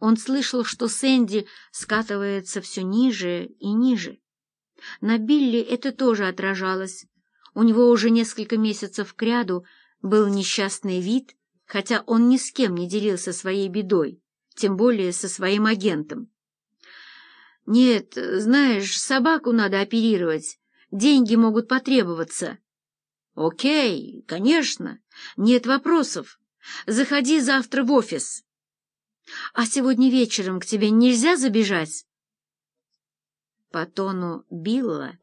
Он слышал, что Сэнди скатывается все ниже и ниже. На Билли это тоже отражалось. У него уже несколько месяцев кряду был несчастный вид, хотя он ни с кем не делился своей бедой, тем более со своим агентом. «Нет, знаешь, собаку надо оперировать, деньги могут потребоваться». «Окей, конечно, нет вопросов. Заходи завтра в офис». «А сегодня вечером к тебе нельзя забежать?» По тону Билла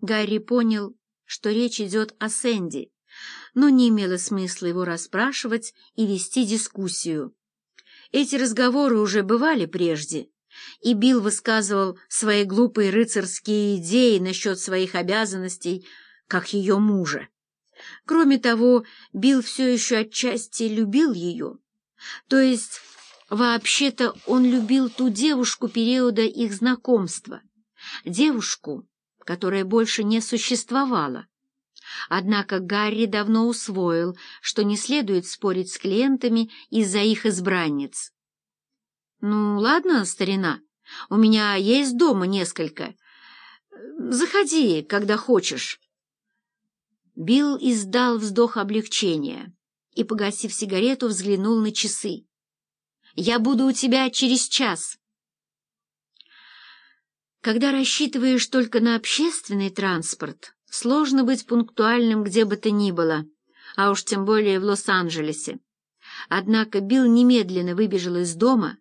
Гарри понял, что речь идет о Сэнди, но не имело смысла его расспрашивать и вести дискуссию. Эти разговоры уже бывали прежде, и Билл высказывал свои глупые рыцарские идеи насчет своих обязанностей, как ее мужа. Кроме того, Билл все еще отчасти любил ее, то есть вообще-то он любил ту девушку периода их знакомства, девушку, которая больше не существовала. Однако Гарри давно усвоил, что не следует спорить с клиентами из-за их избранниц. «Ну, ладно, старина, у меня есть дома несколько. Заходи, когда хочешь». Билл издал вздох облегчения и, погасив сигарету, взглянул на часы. «Я буду у тебя через час». Когда рассчитываешь только на общественный транспорт, сложно быть пунктуальным где бы то ни было, а уж тем более в Лос-Анджелесе. Однако Билл немедленно выбежал из дома,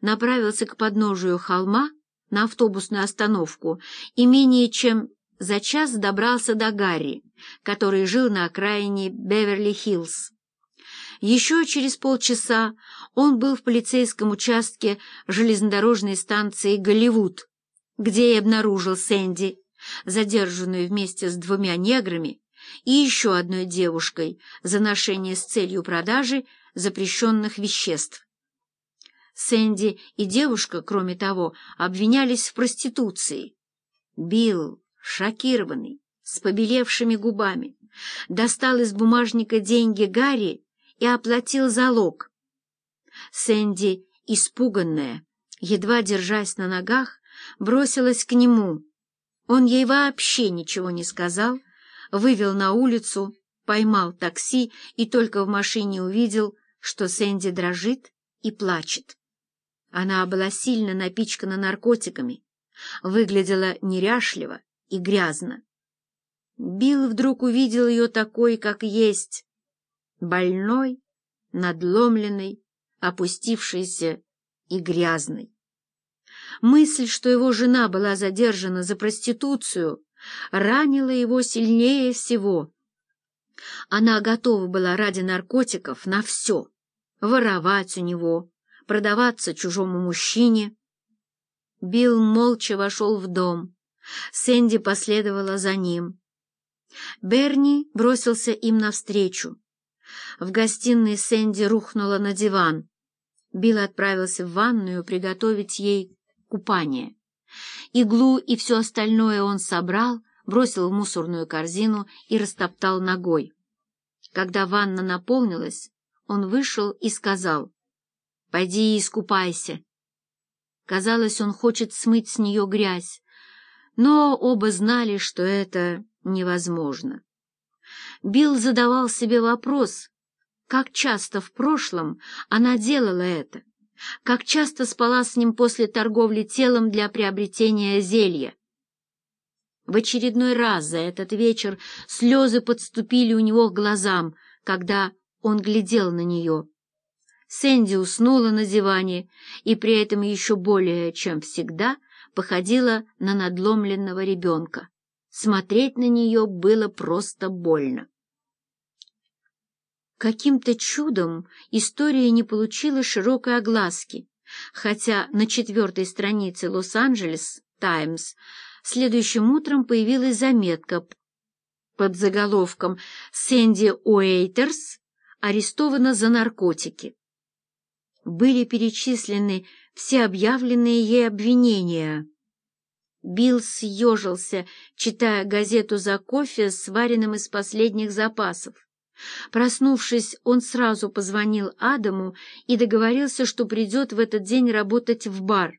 направился к подножию холма на автобусную остановку и менее чем за час добрался до Гарри, который жил на окраине Беверли-Хиллз. Еще через полчаса он был в полицейском участке железнодорожной станции «Голливуд», где и обнаружил Сэнди, задержанную вместе с двумя неграми и еще одной девушкой за ношение с целью продажи запрещенных веществ. Сэнди и девушка, кроме того, обвинялись в проституции. Билл, шокированный, с побелевшими губами, достал из бумажника деньги Гарри и оплатил залог. Сэнди, испуганная, едва держась на ногах, бросилась к нему. Он ей вообще ничего не сказал, вывел на улицу, поймал такси и только в машине увидел, что Сэнди дрожит и плачет. Она была сильно напичкана наркотиками, выглядела неряшливо и грязно. Билл вдруг увидел ее такой, как есть, больной, надломленной, опустившейся и грязной. Мысль, что его жена была задержана за проституцию, ранила его сильнее всего. Она готова была ради наркотиков на все — воровать у него, продаваться чужому мужчине. Билл молча вошел в дом. Сэнди последовала за ним. Берни бросился им навстречу. В гостиной Сэнди рухнула на диван. Билл отправился в ванную приготовить ей купание. Иглу и все остальное он собрал, бросил в мусорную корзину и растоптал ногой. Когда ванна наполнилась, он вышел и сказал, «Пойди и искупайся». Казалось, он хочет смыть с нее грязь, но оба знали, что это невозможно. Билл задавал себе вопрос, как часто в прошлом она делала это как часто спала с ним после торговли телом для приобретения зелья. В очередной раз за этот вечер слезы подступили у него к глазам, когда он глядел на нее. Сэнди уснула на диване и при этом еще более, чем всегда, походила на надломленного ребенка. Смотреть на нее было просто больно. Каким-то чудом история не получила широкой огласки, хотя на четвертой странице «Лос-Анджелес Таймс» следующим утром появилась заметка под заголовком «Сэнди Уэйтерс арестована за наркотики». Были перечислены все объявленные ей обвинения. Билл съежился, читая газету за кофе, сваренным из последних запасов. Проснувшись, он сразу позвонил Адаму и договорился, что придет в этот день работать в бар.